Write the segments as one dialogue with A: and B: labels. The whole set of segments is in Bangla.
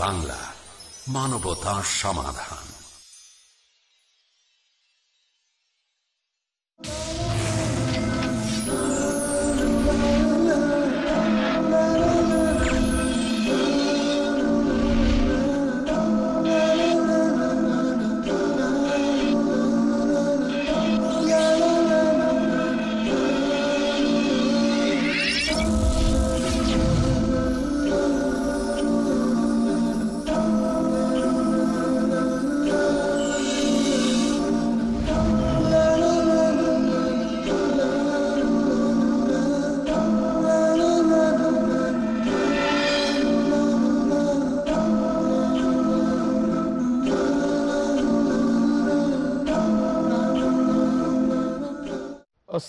A: বাংলা মানবতা সমাধান।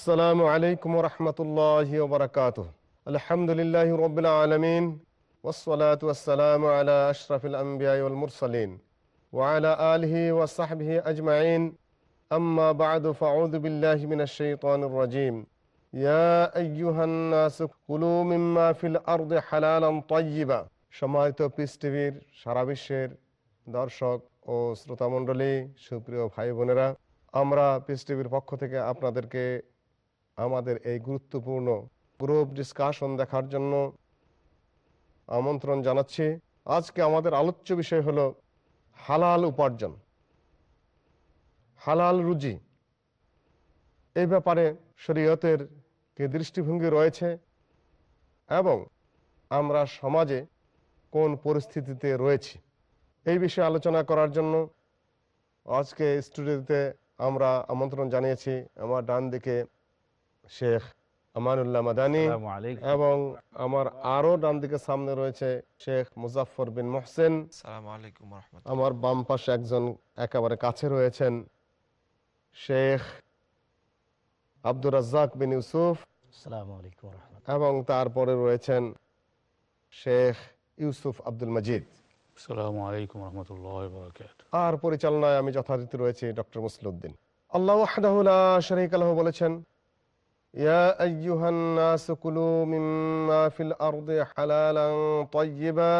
B: السلام عليكم ورحمة الله وبركاته الحمد لله رب العالمين والصلاة والسلام على أشرف الأنبياء والمرسلين وعلى آله وصحبه أجمعين أما بعد فأعوذ بالله من الشيطان الرجيم يا أيها الناس كلوا مما في الأرض حلالا طيبا সম্মানিত পিস টিভির সারা বিশ্বের দর্শক ও শ্রোতামণ্ডলী সুপ্রিয় ভাই বোনেরা আমরা পিস টিভির পক্ষ থেকে আপনাদেরকে আমাদের এই গুরুত্বপূর্ণ গ্রুপ ডিসকাশন দেখার জন্য আমন্ত্রণ জানাচ্ছি। আজকে আমাদের আলোচ্য বিষয় হলো হালাল উপার্জন, হালাল রুজি। এই ব্যাপারে শরীয়তের কি দৃষ্টিভঙ্গি রয়েছে এবং আমরা সমাজে কোন পরিস্থিতিতে রয়েছি, এই বিষয়ে আলোচনা করার জন্য আজকে স্টুডিওতে আমরা আমন্ত্রণ জানিয়েছি। আমার ডান দিকে শেখ আমানুল্লাহ মাদানী এবং আমার আরও ডান দিকে সামনে রয়েছে শেখ মুজাফর বিন মোহসেন।
C: সালাম আলাইকুম রহমতুল্লাহ
B: আমার বাম পাশে একজন একেবারে কাছে রয়েছেন শেখ আব্দুর রাজ্জাক বিন ইউসুফ।
D: আসসালামু আলাইকুম রহমতুল্লাহ
B: এবং তারপরে রয়েছেন শেখ ইউসুফ আব্দুল মজিদ।
E: আসসালামু আলাইকুম রহমতুল্লাহ বরকাত
B: আর পরিচালনায় আমি যথারীতি রয়েছি ডক্টর মুসলিউদ্দিন। আল্লাহ ওয়াহদাহু লা শারীকা লাহু বলেছেন আইয়ুহান নাস কুলু মিম্মা ফিল আরদি হালালান তাইয়্যিবা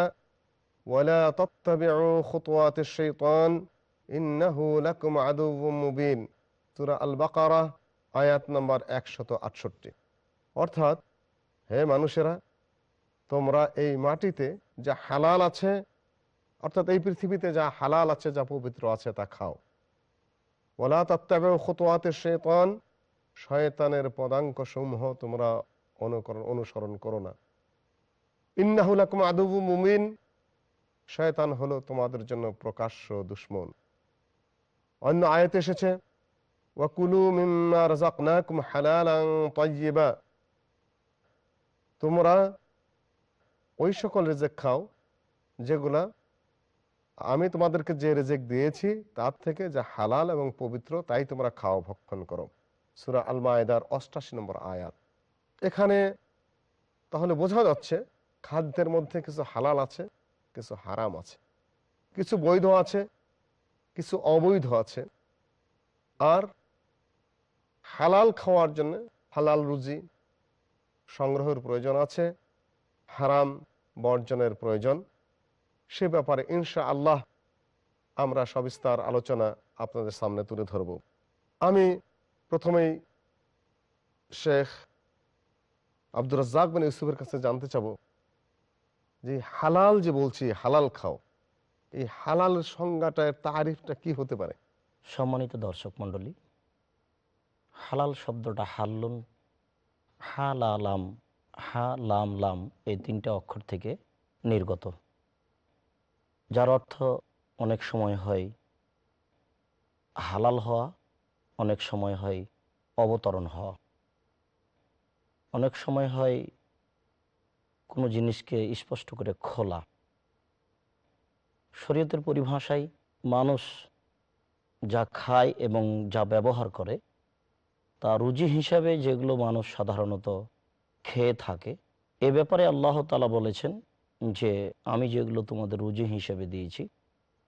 B: ওয়ালা তাত্তাবিউ খুতুওয়াতিশ শাইতান ইন্নাহু লাকুম আদুউম মুবিন সূরা আল বাকারা আয়াত নম্বর 168 অর্থাৎ, হে মানুষেরা, তোমরা এই মাটিতে যা হালাল আছে, অর্থাৎ এই পৃথিবীতে যা হালাল আছে, যা পবিত্র আছে, তা খাও। ওলা তত্ত্বাবে খতোয়াতে শেতন শয়তানের পদাঙ্ক সমূহ তোমরা অনুকরণ অনুসরণ করো না। ইন্নাহুলাকুম আদুবু মুমিন শয়তান হলো তোমাদের জন্য প্রকাশ্য দুশ্মন। অন্য আয়াতে এসেছে তোমরা ওই সকল রিজেক খাও, যেগুলা আমি তোমাদেরকে যে রেজেক দিয়েছি, তার থেকে যা হালাল এবং পবিত্র, তাই তোমরা খাও, ভক্ষণ করো। সুরা আল মায়দার অষ্টাশি নম্বর আয়াত। এখানে তাহলে বোঝা যাচ্ছে খাদ্যের মধ্যে কিছু হালাল আছে, কিছু হারাম আছে। কিছু বৈধ আছে, কিছু অবৈধ আছে। আর হালাল খাওয়ার জন্য হালাল রুজি সংগ্রহের প্রয়োজন আছে, হারাম বর্জনের প্রয়োজন। সে ব্যাপারে ইনশা আল্লাহ আমরা সবিস্তার আলোচনা আপনাদের সামনে তুলে ধরব। আমি প্রথমেই শেখ আব্দুর রাজ্জাক বিন ইউসুফের কাছে জানতে চাব যে হালাল যে বলছি, হালাল খাও, এই হালাল সংজ্ঞাটার তারিফটা কি হতে পারে?
D: সম্মানিত দর্শক মণ্ডলী, হালাল শব্দটা হাল্লুন, হা লা লাম, হা লাম লাম, এই তিনটা অক্ষর থেকে নির্গত। যার অর্থ অনেক সময় হয় হালাল হওয়া অনেক সময় হয় অবতরণ হওয়া। অনেক সময় হয় কোনো জিনিসকে স্পষ্ট করে খোলা। শরীয়তের পরিভাষায় মানুষ যা খায় এবং যা ব্যবহার করে, তা রুজি হিসাবে যেগুলো মানুষ সাধারণত খেয়ে থাকে, এ ব্যাপারে আল্লাহ তালা বলেছেন যে, আমি যেগুলো তোমাদের রুজি হিসেবে দিয়েছি,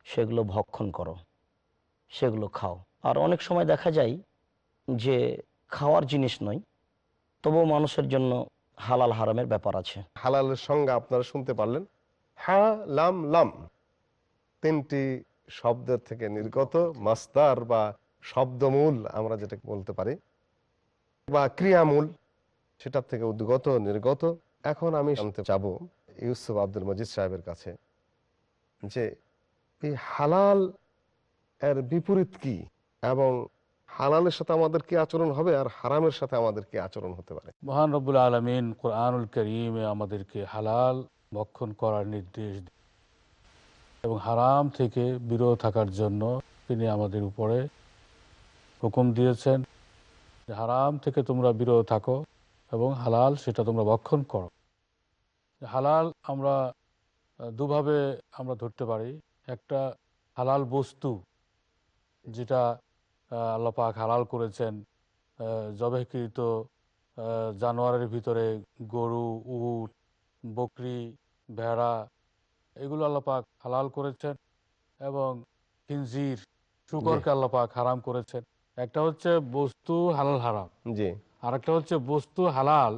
D: সেগুলো ভক্ষণ করো, সেগুলো খাও। আর অনেক সময় দেখা যায় যে খাওয়ার জিনিস নয়, তবুও মানুষের জন্য হালাল হারামের ব্যাপার আছে।
B: হালালের সংজ্ঞা আপনারা শুনতে পারলেন হা লাম লাম তিনটি শব্দের থেকে নির্গত মাস্তার বা শব্দমূল আমরা যেটাকে বলতে পারি, বা ক্রিয়ামূল, সেটার থেকে উদ্গত, নির্গত। এখন আমি শুনতে চাবো ইউসুফ আব্দুল মজিদ সাহেবের কাছে যে এই হালাল এর বিপরীত কি? এবং হালালের সাথে আমাদের কি আচরণ হবে আর হারামের সাথে আমাদের কি আচরণ হতে পারে?
E: মহান রব্বুল আলমিন কোরআনুল করিমে আমাদেরকে হালাল ভক্ষণ করার নির্দেশ এবং হারাম থেকে বিরত থাকার জন্য তিনি আমাদের উপরে হুকুম দিয়েছেন হারাম থেকে তোমরা বিরত থাকো এবং হালাল সেটা তোমরা ভক্ষণ করো। হালাল আমরা দুভাবে আমরা ধরতে পারি। একটা হালাল বস্তু যেটা আল্লাহ হালাল করেছেন। জবেকৃত জানোয়ারের ভিতরে গরু উট বকরি ভেড়া এগুলো আল্লাহ পাক হালাল করেছেন এবং হিনজির শুকরকে আল্লাহ পাক হারাম করেছেন। একটা হচ্ছে বস্তু হালাল হারাম
B: জি।
E: আর একটা হচ্ছে বস্তু হালাল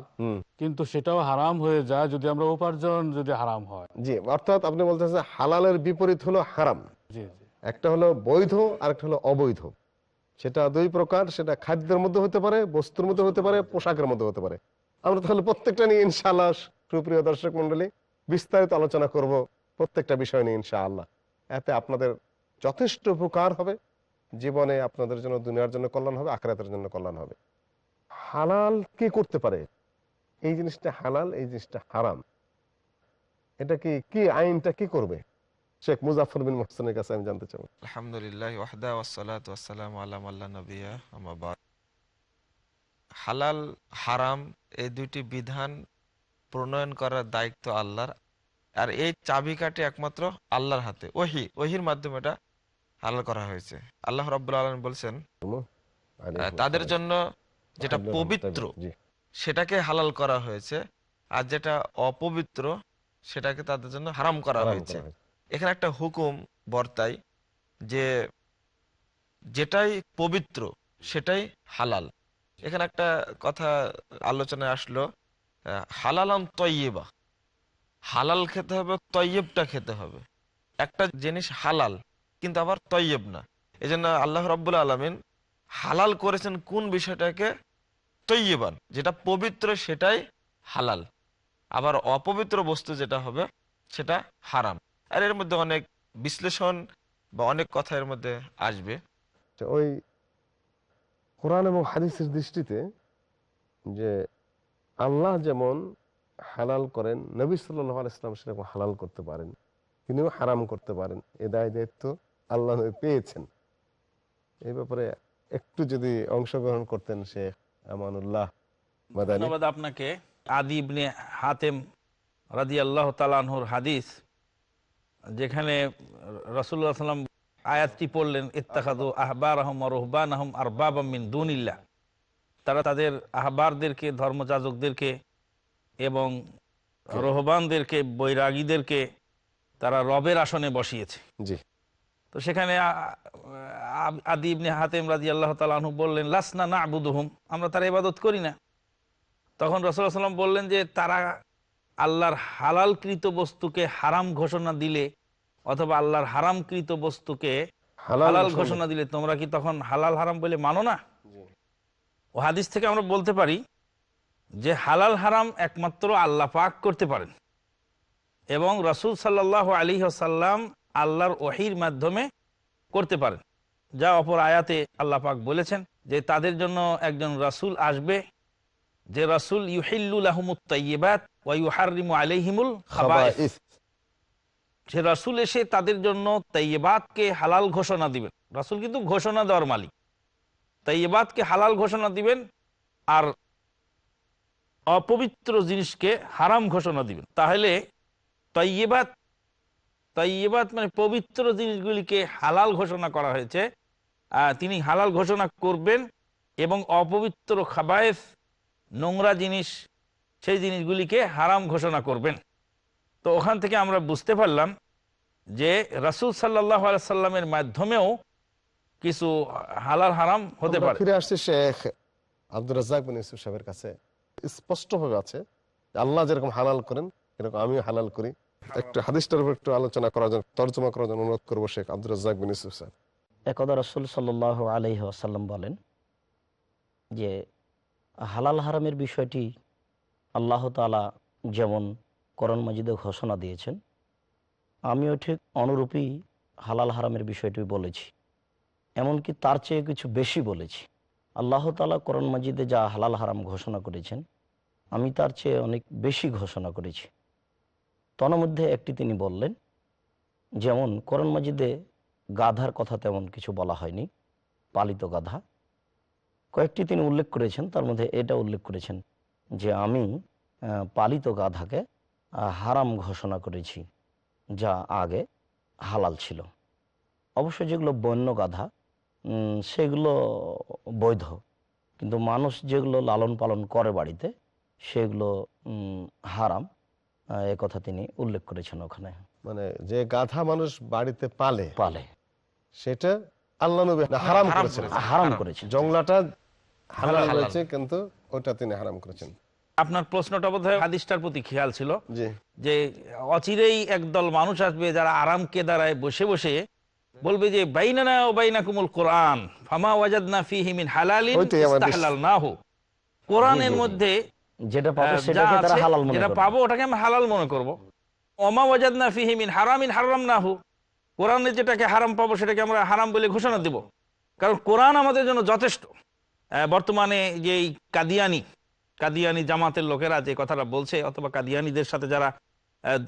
E: কিন্তু সেটাও হারাম হয়ে যায় যদি আমরা উপার্জন যদি হারাম হয়।
B: জি অর্থাৎ আপনি বলতেছেন হালালের বিপরীত হলো হারাম।
E: জি
B: একটা হলো বৈধ আর একটা হলো অবৈধ। সেটা দুই প্রকার, সেটা খাদ্যের মধ্যে হতে পারে, বস্তুর মধ্যে হতে পারে, পোশাকের মধ্যে হতে পারে। আমরা তাহলে প্রত্যেকটা নিয়ে ইনশাআল্লাহ, সুপ্রিয় দর্শক মন্ডলী বিস্তারিত আলোচনা করব প্রত্যেকটা বিষয় নিয়ে ইনশাআল্লাহ। এতে আপনাদের যথেষ্ট উপকার হবে, জীবনে আপনাদের জন্য, দুনিয়ার জন্য কল্যাণ হবে, আখরাতের জন্য কল্যাণ হবে। হালাল কে করতে পারে? এই জিনিসটা হালাল, এই জিনিসটা হারাম। এটা কি কি আইনটা কি করবে? শেখ মুজাফর বিন মোহসেনের কাছে আমি জানতে চাই।
C: আলহামদুলিল্লাহ ওয়াহদা ওয়াসালাত ওয়াসালাম আলাম আল্লাহ নবিয়া আমাবাদ হালাল হারাম এই দুইটি বিধান প্রণয়ন করার দায়িত্ব আল্লাহর। আর এই চাবিকাঠি একমাত্র আল্লাহর হাতে। ওহি ওহির মাধ্যমে এটা হালাল করা হয়েছে। আল্লাহ রাব্বুল আলম বলছেন তাদের জন্য যেটা পবিত্র সেটাকে হালাল করা হয়েছে। আর যেটা অপবিত্র সেটাকে তাদের জন্য হারাম করা হয়েছে। এখানে একটা হুকুম বর্তায় যে যেটাই পবিত্র, সেটাই হালাল। এখানে একটা কথা আলোচনায় আসলো হালালাম তৈয়বা। হালাল খেতে হবে, তৈয়বটা খেতে হবে। একটা জিনিস হালাল, কিন্তু আবার তৈয়ব না। এই জন্য আল্লাহ রব্বুল আলমিন হালাল করেছেন কোন বিষয়টাকে? তৈয়বান, যেটা পবিত্র, সেটাই হালাল। আবার অপবিত্র বস্তু যেটা হবে, সেটা হারাম। আর এর মধ্যে অনেক বিশ্লেষণ বা অনেক কথা এর মধ্যে আসবে।
B: ওই কোরআন এবং হাদিসের দৃষ্টিতে যে আল্লাহ যেমন হালাল করেন নবী সাল্লাহ ইসলাম সেরকম হালাল করতে পারেন তিনিও হারাম করতে পারেন এ দায় দায়িত্ব আল্লাহ পেয়েছেন। এই ব্যাপারে একটু যদি অংশগ্রহণ করতেন শেখ আমানুল্লাহ
F: ধন্যবাদ আপনাকে। আদি ইবনে হাতেম রাজি আল্লাহ তালানহুর হাদিস যেখানে রসুল্লাহ সাল্লাম আয়াতটি পড়লেন ইত্তাখাদু আহবার আহম রহবান আহম আর বাবামিন দুনিল্লা তারা তাদের আহবারদেরকে ধর্মযাজকদেরকে এবং রহবানদেরকে বৈরাগীদেরকে তারা রবের আসনে বসিয়েছে।
B: জি।
F: তো সেখানে আদি ইবনে হাতেম রাজি আল্লাহ তালু বললেন লাসনা না আবুদুহুম আমরা তারা ইবাদত করি না। তখন রসুল্লাহ সাল্লাম বললেন যে তারা আল্লাহর হালালকৃত বস্তুকে হারাম ঘোষণা দিলে অথবা আল্লাহর হারামকৃত বস্তুকে হালাল ঘোষণা দিলে তোমরা কি তখন হালাল হারাম বলে মানো না? ও হাদিস থেকে আমরা বলতে পারি যে হালাল হারাম একমাত্র আল্লাহ পাক করতে পারেন। এবং রসুল সাল্লাহ আলী সাল্লাম আল্লাহর ওহির মাধ্যমে করতে পারেন। যা অপর আয়াতে আল্লাহ পাক বলেছেন যে তাদের জন্য একজন রাসূল আসবে যে রাসূল ইউহিল্লুল আহমুত তাইয়্যিবাত আলাইহিমুল
B: খাবাইস।
F: সে রাসূল এসে তাদের জন্য তাইয়্যিবাতকে হালাল ঘোষণা দিবেন। রাসূল কিন্তু ঘোষণা দেওয়ার মালিক। তাইয়্যিবাতকে হালাল ঘোষণা দিবেন আর অপবিত্র জিনিসকে হারাম ঘোষণা দিবেন। তাহলে তৈবাত তৈবাত মানে পবিত্র জিনিসগুলিকে হালাল ঘোষণা করা হয়েছে। আহ, তিনি হালাল ঘোষণা করবেন এবং অপবিত্র খাবায়েস নোংরা জিনিস সেই জিনিসগুলিকে হারাম ঘোষণা করবেন। তো ওখান থেকে আমরা বুঝতে পারলাম যে রাসুল সাল্লাহ সাল্লামের মাধ্যমেও কিছু হালাল হারাম হতে পারে।
B: ফিরে আসছি শেখ আব্দুর রাজ্জাক বিন ইউসুফ সাহেবের কাছে। স্পষ্টভাবে আছে আল্লাহ যেরকম হালাল করেন এরকম আমিও হালাল করি। একটু হাদিসটার উপর একটু আলোচনা করার জন্য তর্জমা করার জন্য অনুরোধ করব শেখ আব্দুল রাজ্জাক বিন ইউসুফ স্যার
D: একদা রসুল সাল্লাহ আলহি আসাল্লাম বলেন যে হালাল হারামের বিষয়টি আল্লাহ তালা যেমন করণ মাজিদে ঘোষণা দিয়েছেন, আমিও ঠিক অনুরূপী হালাল হারামের বিষয়টি বলেছি। এমনকি তার চেয়ে কিছু বেশি বলেছি। আল্লাহ তালা করণ মাজিদে যা হালাল হারাম ঘোষণা করেছেন, আমি তার চেয়ে অনেক বেশি ঘোষণা করেছি। তন্মধ্যে একটি তিনি বললেন, যেমন করণ মাজিদে গাধার কথা তেমন কিছু বলা হয়নি, পালিত গাধা। কয়েকটি তিনি উল্লেখ করেছেন, তার মধ্যে এটা উল্লেখ করেছেন যে আমি পালিত গাধাকে হারাম ঘোষণা করেছি যা আগে হালাল ছিল অবশ্য যেগুলো বন্য গাধা সেগুলো বৈধ কিন্তু মানুষ যেগুলো লালন পালন করে বাড়িতে সেগুলো উম, হারাম এ কথা তিনি উল্লেখ করেছেন ওখানে
B: মানে যে গাধা মানুষ বাড়িতে পালে
D: পালে
B: সেটা আল্লাহ নবী হারাম
C: হারাম
B: করেছেন
C: করেছেন।
D: হারাম করেছেন
B: জংলাটা হালাল
C: হালাল।
B: কিন্তু ওটা তিনি হারাম করেছেন।
F: আপনার প্রশ্নটা বোধ হয় হাদিসটার প্রতি খেয়াল ছিল। যে অচিরেই একদল মানুষ আসবে যারা আরামকে দাঁড়ায় বসে বসে বলবে যে বাইনানা ও বাইনা কুমুল কোরআন ফামা ওয়াজাদনা মিন হালালিন
B: আমার বেশ-
F: ইস্তাহলালনাহু। কোরআনের। মধ্যে
D: যেটা পাবো সেটাকে তারা হালাল মনে
F: যেটা
D: করবে।
F: পাবো ওটাকে আমি হালাল মনে করব। ওমা ওয়াজাদনা ফিহি মিন হারামিন হারামনাহু। কোরআনে যেটাকে হারাম পাবো সেটাকে আমরা হারাম বলে ঘোষণা দেব। কারণ কোরআন আমাদের জন্য যথেষ্ট। বর্তমানে যে এই কাদিয়ানি কাদিয়ানি জামাতের লোকেরা যে কথাটা বলছে অথবা কাদিয়ানিদের সাথে যারা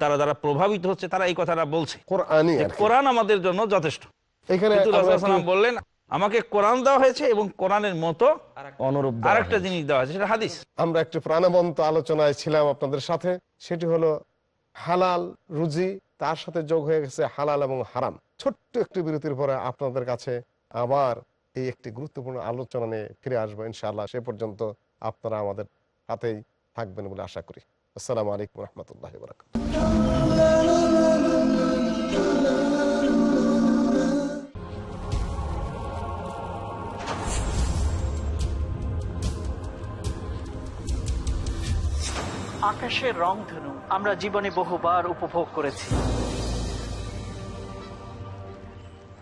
F: দ্বারা যারা প্রভাবিত হচ্ছে তারা এই কথাটা বলছে। কোরআন আমাদের জন্য যথেষ্ট। বললেন আমাকে কোরআন দেওয়া হয়েছে এবং কোরআনের মতো
D: অনুরূপ
F: আরেকটা জিনিস দেওয়া হয়েছে সেটা হাদিস।
B: আমরা একটু প্রাণবন্ত আলোচনায় ছিলাম আপনাদের সাথে সেটি হলো হালাল রুজি তার সাথে যোগ হয়ে গেছে হালাল এবং হারাম। ছোট্ট একটি বিরতির পরে আপনাদের কাছে আবার এই একটি গুরুত্বপূর্ণ আলোচনা নিয়ে ফিরে আসব ইনশাআল্লাহ। সে পর্যন্ত আপনারা আমাদের হাতেই থাকবেন বলে আশা করি। আসসালামু আলাইকুম রহমতুল্লাহ বরাকাত
G: আকাশের রংধনু আমরা জীবনে বহুবার উপভোগ করেছি।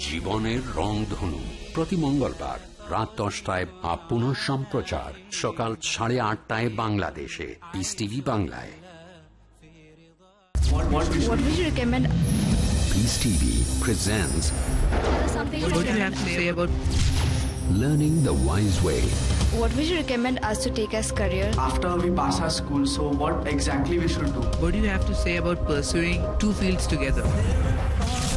A: জীবনের রংধনু প্রতি মঙ্গলবার রাত দশটায় বা পুনঃ সম্প্রচার সকাল সাড়ে আটটায় বাংলাদেশে পিস টিভি বাংলায়
H: to say about
A: learning the wise way
I: What would you recommend us to take as career?
J: after we pass our school so what exactly we should do
H: what do you have to say about pursuing two fields together?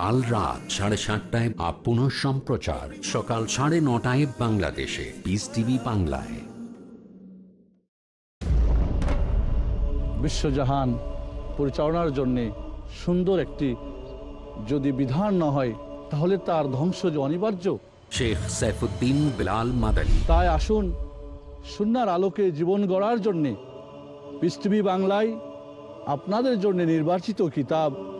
A: কাল রাত সাড়ে সাতটায় আপ পুনঃ সম্প্রচার। সকাল সাড়ে নটায় বাংলাদেশে। পিস টিভি বাংলায়।
K: বিশ্বজাহান পরিচালনার জন্যে সুন্দর একটি যদি বিধান না হয় তাহলে তার ধ্বংস যে অনিবার্য।
A: শেখ সাইফুদ্দিন বিলাল মাদানী।
K: তাই আসুন সুনার আলোকে জীবন গড়ার জন্যে পৃথিবী বাংলায় আপনাদের জন্য নির্বাচিত কিতাব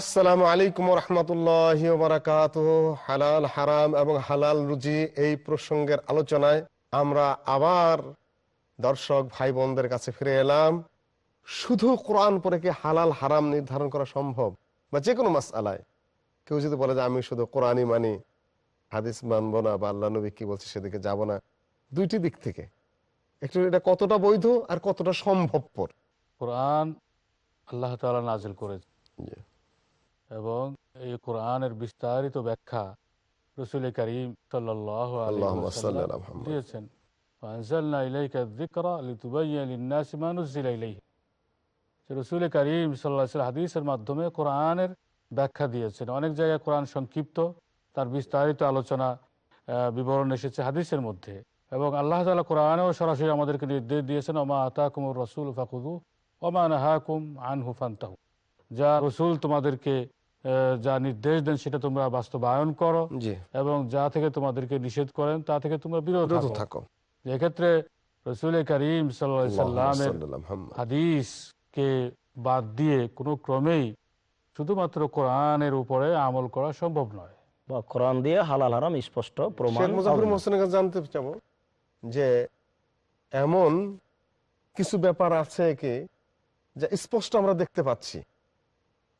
B: আসসালামু আলাইকুম রহমতুল্লাহ বারাকাত হালাল হারাম এবং হালাল রুজি এই প্রসঙ্গের আলোচনায় আমরা আবার দর্শক ভাই বোনদের কাছে ফিরে এলাম। শুধু কোরআন পরে কি হালাল হারাম নির্ধারণ করা সম্ভব? বা যে কোনো মাস আলায় কেউ যদি বলে যে আমি শুধু কোরআনই মানি হাদিস মানব না বা আল্লাহ নবী কি বলছে সেদিকে যাব না। দুইটি দিক থেকে। একটু এটা কতটা বৈধ আর কতটা সম্ভবপর?
E: কোরআন আল্লাহ তালা নাজিল করেছে। এবং এই কোরআনের বিস্তারিত ব্যাখ্যা রসুল করিম সাল্লাহ দিয়েছেন। রসুল করিম সাল্লা হাদিসের মাধ্যমে কোরআনের ব্যাখ্যা দিয়েছেন। অনেক জায়গায় কোরআন সংক্ষিপ্ত তার বিস্তারিত আলোচনা বিবরণ এসেছে হাদিসের মধ্যে। এবং আল্লাহ তালা কোরআনেও সরাসরি আমাদেরকে নির্দেশ দিয়েছেন ওমা আতাকুমুর রসুল ফাকুদু ওমা নাহাকুম আনহু ফান্তাহু। যা রসুল তোমাদেরকে যা নির্দেশ দেন সেটা তোমরা বাস্তবায়ন করো এবং যা থেকে তোমাদেরকে নিষেধ করেন তা থেকে তোমরা বিরত থাকো। এক্ষেত্রে রসুল করিম সাল্লামের। হাদিসকে বাদ দিয়ে কোনো ক্রমেই শুধুমাত্র কোরআনের উপরে আমল করা সম্ভব নয়।
D: বা কোরআন দিয়ে হালাল হারাম স্পষ্ট প্রমাণ
B: শেখ মুজাফর মোহসেনের কাছে জানতে চাবো যে এমন কিছু ব্যাপার আছে কি যা স্পষ্ট আমরা দেখতে পাচ্ছি।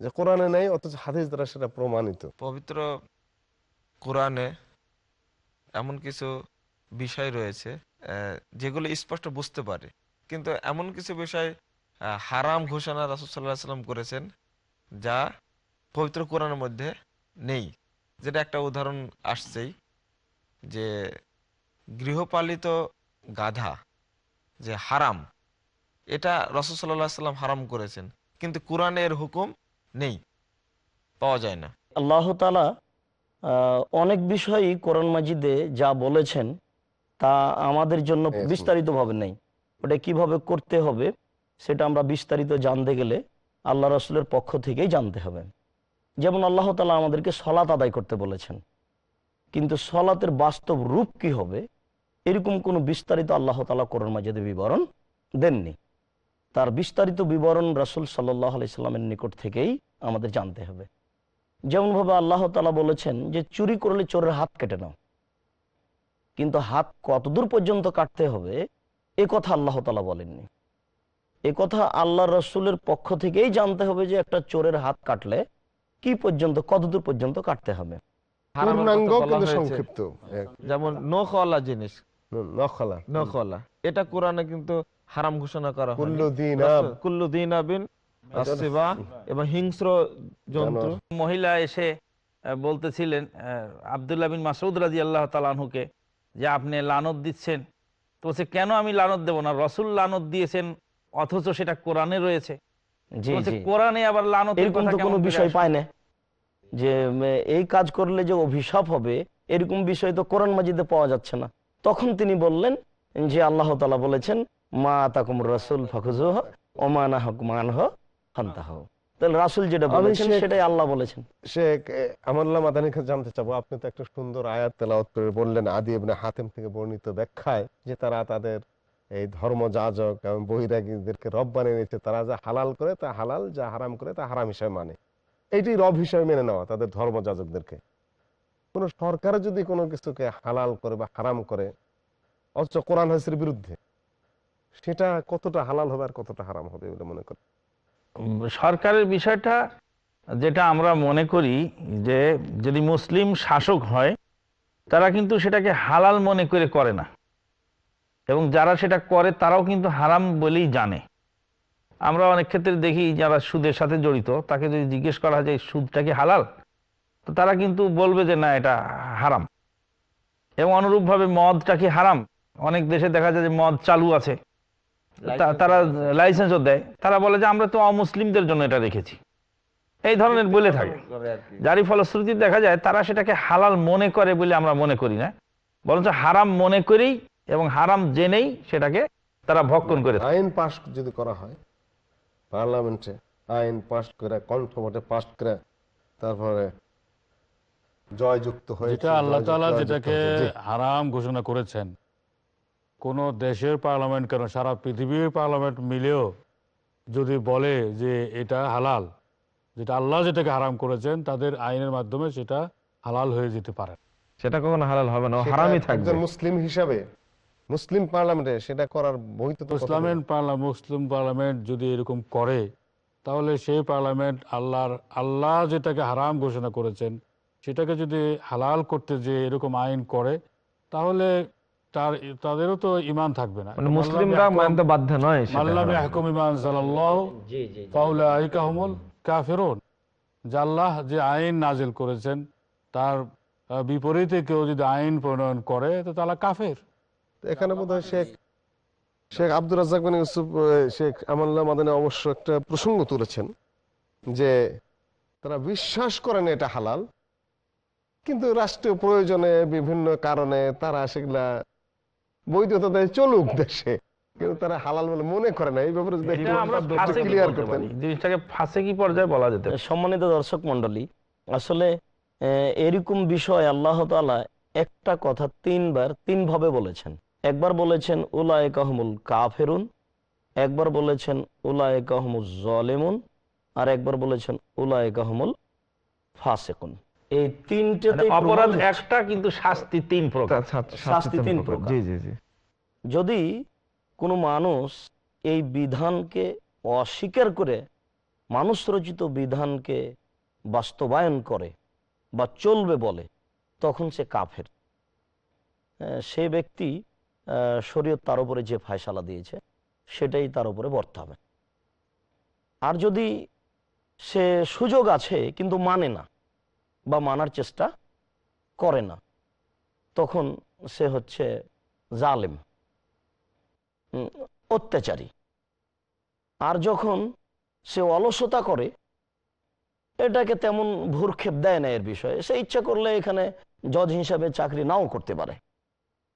B: যে কোরআনে নেই, অথচ হাদিস দ্বারা সেটা প্রমাণিত।
C: পবিত্র কোরআনে এমন কিছু বিষয় রয়েছে যেগুলো স্পষ্ট বুঝতে পারে। কিন্তু এমন কিছু বিষয় হারাম ঘোষণা রাসুসাল্লাহ সাল্লাম করেছেন, যা পবিত্র কোরআনের মধ্যে নেই। যেটা একটা উদাহরণ আসছেই, যে গৃহপালিত গাধা, যে হারাম, এটা রসুসাল্লাহ সাল্লাম হারাম করেছেন। কিন্তু কোরআনের হুকুম নেই পাওয়া যায় না।
D: আল্লাহ তালা আহ, অনেক বিষয়ই কোরআন মাজিদে যা বলেছেন তা আমাদের জন্য
B: Yes.
D: বিস্তারিতভাবে নেই। ওটা কীভাবে করতে হবে সেটা আমরা বিস্তারিত জানতে গেলে আল্লাহ রসুলের পক্ষ থেকেই জানতে হবে। যেমন আল্লাহ তালা আমাদেরকে সলাত আদায় করতে বলেছেন কিন্তু সলাতের বাস্তব রূপ কি হবে এরকম কোনো বিস্তারিত আল্লাহ তালা কোরআন মাজিদে বিবরণ দেননি। তার বিস্তারিত বিবরণ রসুল সাল্লাহ আলাইস্লামের নিকট থেকেই আমাদের জানতে হবে। যেমনভাবে আল্লাহ তালা বলেছেন যে চুরি করলে চোরের হাত কেটে নাও। কিন্তু হাত কতদূর পর্যন্ত কাটতে হবে এ কথা আল্লাহ তালা বলেননি। এ কথা আল্লাহ রসুলের পক্ষ থেকেই জানতে হবে যে একটা চোরের হাত কাটলে কি পর্যন্ত কতদূর পর্যন্ত কাটতে হবে।
C: যেমন নখলা জিনিস।
B: নখলা
C: নখলা এটা কোরআনে কিন্তু হারাম ঘোষণা করা।
B: কুল্লু দিন
C: আবিন এবং হিংস্র জন্তু।
F: মহিলা এসে বলতেছিলেন আবদুল্লাহ বিন মাসুদ রাজি আল্লাহ তালাহুকে যে আপনি লানত দিচ্ছেন। তো বলছে কেন আমি লানত দেব না? রসুল লানত দিয়েছেন অথচ সেটা কোরআনে রয়েছে।
D: জি
F: বলছে,
D: জি।
F: কোরআনে আবার লানত
D: এরকম তো কোনো বিষয় পায় না। যে এই কাজ করলে যে অভিশাপ হবে এরকম বিষয় তো কোরআন মাজিদে পাওয়া যাচ্ছে না। তখন তিনি বললেন যে আল্লাহ তালা বলেছেন মা তাকুম রসুল ওমানা হক মান হ ফান্তাহ। তাহলে রাসুল যেটা বলেছেন সেটাই আল্লাহ বলেছেন।
B: শেখ আমাল্লাহ মাদানির কাছে জানতে চাবো। আপনি তো একটা সুন্দর আয়াত তেলাওয়াত করে বললেন আদি ইবনে হাতেম থেকে বর্ণিত ব্যাখ্যায় যে তারা তাদের এই ধর্ম যাজক এবং বহিরাগীদেরকে রব বানিয়ে নিয়েছে। তারা যা হালাল করে তা হালাল যা হারাম করে তা হারাম হিসাবে মানে। এইটি রব হিসাবে মেনে নেওয়া তাদের ধর্ম যাজকদেরকে কোন সরকার যদি কোনো কিছুকে হালাল করে বা হারাম করে অথচ কোরআন হাসির বিরুদ্ধে সেটা কতটা হালাল হবে আর কতটা হারাম হবে বলে মনে করেন?
F: সরকারের বিষয়টা যেটা আমরা মনে করি যে যদি মুসলিম শাসক হয়, তারা কিন্তু সেটাকে হালাল মনে করে করে না। এবং যারা সেটা করে, তারাও কিন্তু হারাম বলেই জানে। আমরা অনেক ক্ষেত্রে দেখি যারা সুদের সাথে জড়িত, তাকে যদি জিজ্ঞেস করা হয় যে সুদটা কি হালাল? তো তারা কিন্তু বলবে যে না, এটা হারাম। এবং অনুরূপভাবে মদটা কি হারাম? অনেক দেশে দেখা যায় যে মদ চালু আছে। তারা লাইসেন্সও দেয়। তারা বলে যে আমরা তো অমুসলিমদের জন্য এটা রেখেছি। এই ধরনের বলে থাকে। যারই ফলশ্রুতি দেখা যায় তারা সেটাকে হালাল মনে করে বলে আমরা মনে করি না। বরঞ্চ হারাম মনে করেই এবং হারাম জেনেই সেটাকে তারা ভক্ষণ করে
B: আইন পাশ যদি করা হয় পার্লামেন্টে আইন পাশ করে কণ্ঠভোটে পাশ করে তারপরে জয়যুক্ত হয়ে
E: যেটা আল্লাহ তাআলা যেটাকে হারাম ঘোষণা করেছেন কোন দেশের পার্লামেন্ট কেন সারা পৃথিবীর পার্লামেন্ট মিলেও যদি বলে যে এটা হালাল যেটা আল্লাহ যেটাকে হারাম করেছেন তাদের আইনের মাধ্যমে সেটা হালাল হয়ে যেতে পারে
C: সেটা কখনো হালাল হবে না হারামই থাকবে
B: একজন মুসলিম হিসাবে মুসলিম পার্লামেন্টে সেটা করার বৈধতা?
E: ইসলামের পার্লামেন্ট মুসলিম পার্লামেন্ট যদি এরকম করে তাহলে সেই পার্লামেন্ট আল্লাহর আল্লাহ যেটাকে হারাম ঘোষণা করেছেন সেটাকে যদি হালাল করতে যে এরকম আইন করে তাহলে তার তাদেরও তো ইমান থাকবে না।
C: মানে মুসলিমরা মানতে বাধ্য নয় হারাম।
E: ইয়াহকুম ইমান কাফিরুন। যে আইন নাজিল করেছেন তার বিপরীতে কেউ যদি আইন প্রণয়ন করে তো তারা কাফের।
B: এখানে বোধ হয় শেখ শেখ আব্দুর রাজ্জাক বিন ইউসুফ শেখ আমাল্লাহ মাদানী অবশ্য একটা প্রসঙ্গ তুলেছেন যে তারা বিশ্বাস করেন এটা হালাল কিন্তু রাষ্ট্রীয় প্রয়োজনে বিভিন্ন কারণে তারা সেগুলা বৈধতা দেয় চলুক দেশে। কিন্তু তারা হালাল বলে মনে করে না এই ব্যাপারে
F: ফাঁসে কি
B: ক্লিয়ার করতেন।
F: জিনিসটাকে ফাঁসে কি পর্যায়ে বলা যেতে
D: সম্মানিত দর্শক মন্ডলী আসলে এরকম বিষয় আল্লাহ তাআলা একটা কথা তিনবার তিন ভাবে বলেছেন। একবার বলেছেন উলায় কাহমুল কাফেরুন একবার বলেছেন উলায় কাহমুল জলেমুন আর একবার বলেছেন উলায় কাহমুল ফাসেকুন। এই তিনটেতে
F: মানে অপরাধ একটা কিন্তু শাস্তি তিন প্রকার।
D: শাস্তি তিন প্রকার।
C: জি জি জি।
D: যদি কোনো মানুষ এই বিধানকে অস্বীকার করে মানুষ রচিত বিধানকে বাস্তবায়ন করে বা চলবে বলে তখন সে কাফের। সে ব্যক্তি আহ, শরীয়ত তার উপরে যে ফায়সালা দিয়েছে সেটাই তার উপরে বর্তাবে আর যদি সে সুযোগ আছে কিন্তু মানে না বা মানার চেষ্টা করে না। তখন সে হচ্ছে জালেম অত্যাচারী। আর যখন সে অলসতা করে, এটাকে তেমন ভূরক্ষেপ দেয় না এর বিষয়ে। সে ইচ্ছা করলে এখানে জজ হিসাবে চাকরি নাও করতে পারে।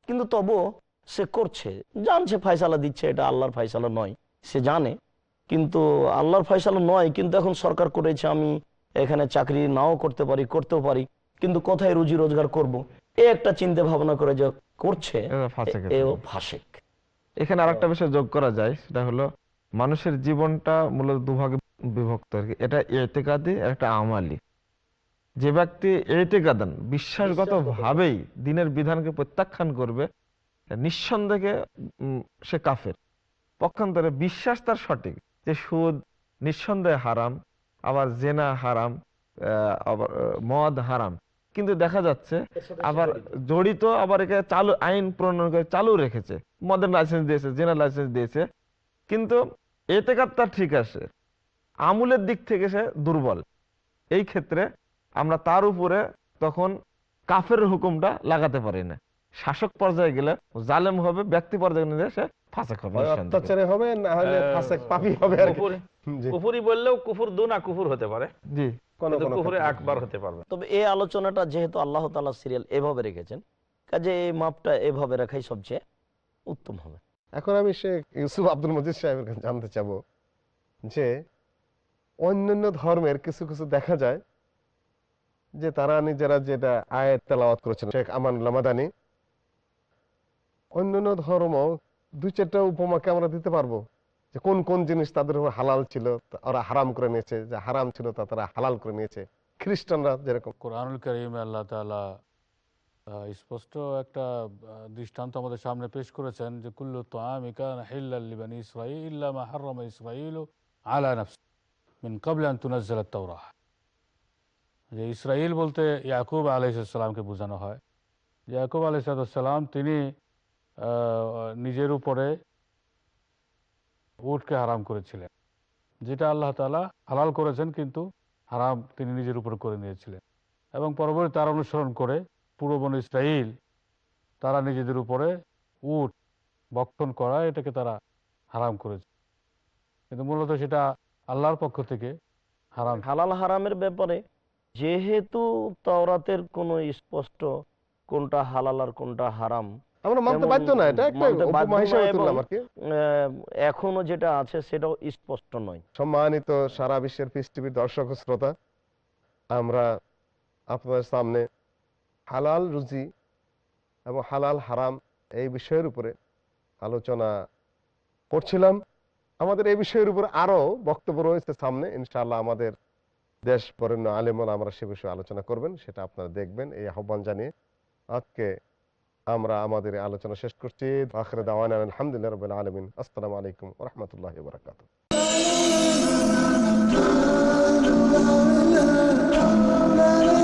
D: কিন্তু তবু সে করছে। জানছে ফায়সালা দিচ্ছে, এটা আল্লাহর ফায়সালা নয়। সে জানে, কিন্তু আল্লাহর ফায়সালা নয়, কিন্তু এখন সরকার করেছে, আমি এখানে চাকরি নাও করতে পারি করতেও পারি কিন্তু কোথায় রুজি রোজগার করব? এ একটা চিন্তা ভাবনা করে যে করছে এও ফাঁসেক
C: এখানে আরেকটা বিষয় যোগ করা যায় সেটা হলো মানুষের জীবনটা মূলত দুভাগে বিভক্ত আর কি। এটা এতেকাদি আর একটা আমালি যে ব্যক্তি এতেকাদান বিশ্বাসগত ভাবেই দিনের বিধানকে প্রত্যাখ্যান করবে নিঃসন্দেহে সে কাফের। পক্ষান্তরে বিশ্বাস তার সঠিক যে সুদ নিঃসন্দেহে হারাম আবার জেনা হারাম আবার মদ হারাম। কিন্তু দেখা যাচ্ছে আবার জড়িত আবার একে চালু, আইন প্রণয়ন করে চালু রেখেছে। মদের লাইসেন্স দিয়েছে, জেনার লাইসেন্স দিয়েছে। কিন্তু এতে তার ঠিক আছে। আমুলের দিক থেকে সে দুর্বল। এই ক্ষেত্রে আমরা তার উপরে তখন কাফের হুকুমটা লাগাতে পারি না। শাসক পর্যায়ে গেলে জালেম হবে, ব্যক্তি পর্যায়ে সে ফাঁসেক হবে
B: অত্যাচারে হবে না হলে ফাঁসেক পাপি হবে আর কি।
F: কুফুরি- বললেও কুফুর দুনা কুফুর হতে পারে।
C: জি।
B: কোনো
F: কিন্তু
B: কোনো
F: কুফুরে হতে পারবে।
D: তবে এই আলোচনাটা যেহেতু আল্লাহ তালা সিরিয়াল এভাবে রেখেছেন কাজে এই মাপটা এভাবে রাখাই সবচেয়ে উত্তম হবে।
B: এখন আমি শেখ ইউসুফ আব্দুল মজিদ সাহেবের কাছে জানতে চাবো যে অন্যান্য ধর্মের কিছু কিছু দেখা যায় যে তারা নিজেরা যেটা আয়াত তেলাওয়াত করেছেন শেখ আমান লামাদানি অন্যান্য ধর্ম দুই চারটা উপমাকে আমরা দিতে পারব যে কোন কোন জিনিস তাদের উপর হালাল ছিল ওরা হারাম করে নিয়েছে যে হারাম ছিল তা তারা হালাল করে নিয়েছে। খ্রিস্টানরা যেরকম
E: কোরআনুল করিমে আল্লাহ আহ, স্পষ্ট একটা দৃষ্টান্ত আমাদের সামনে পেশ করেছেন যে কুল্লু তাআমি কানা হিল্লাল লিবানি ইসরাঈল ইল্লা মা হাররামা আলা নাফসি মিন ক্বাবলি আন তুনাজ্জালা আত-তাওরাহ যে ইসরাইল বলতে ইয়াকুব আলাইহিস সালামকে বোঝানো হয়। ইয়াকুব আলাইহিস সালাম তিনি নিজের উপরে উটকে হারাম করেছিলেন। যেটা আল্লাহ তাআলা হালাল করেছেন, কিন্তু হারাম তিনি নিজের উপর করে নিয়েছিলেন। এবং পরবর্তী তার অনুসরণ করে পুরো বন ইসরাইল তারা নিজেদের উপরে উট বক্ষণ করা, এটাকে তারা হারাম করেছে। কিন্তু মূলত সেটা আল্লাহর পক্ষ থেকে হারাম।
D: হালাল হারামের ব্যাপারে যেহেতু তাওরাতের কোনো স্পষ্ট কোনটা হালাল আর কোনটা হারাম
B: আমরা মানতে বাধ্য না, এটা একটা উপমা হিসেবে তুললাম আর কি।
D: এখনও যেটা আছে সেটাও স্পষ্ট নয়
B: সম্মানিত সারা বিশ্বের পিস টিভির দর্শক শ্রোতা আমরা আপনাদের সামনে হালাল রুজি এবং হালাল হারাম এই বিষয়ের উপরে আলোচনা করছিলাম আমাদের এই বিষয়ের উপর আরও বক্তব্য রয়েছে সামনে ইনশাআল্লাহ আমাদের দেশ বরেণ্য আলেমল আমরা সে বিষয়ে আলোচনা করবেন সেটা আপনারা দেখবেন এই আহ্বান জানিয়ে আজকে আমরা আমাদের এই আলোচনা শেষ করছি আখরে দাওয়ান আলহামদুলিল্লাহ রবিল আলমিন আসসালামু আলাইকুম রহমতুল্লাহ বরকাত
L: আমরা তো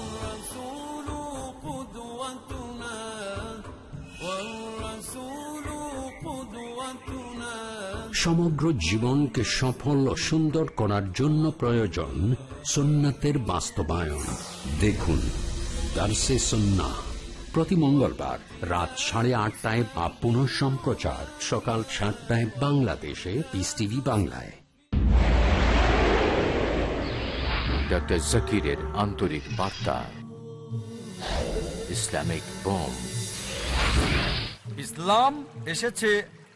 A: সমগ্র জীবনকে সফল ও সুন্দর করার জন্য প্রয়োজন সুন্নাতের বাস্তবায়ন। দেখুন দার্সে সন্না। প্রতি মঙ্গলবার রাত সাড়ে আটটায় বা পুনঃ সম্প্রচার। সকাল সাতটায় বাংলাদেশে পিস টিভি বাংলায়।
M: ডক্টর জাকিরের আন্তরিক বার্তা। Islamic bomb.
N: ইসলাম এসেছে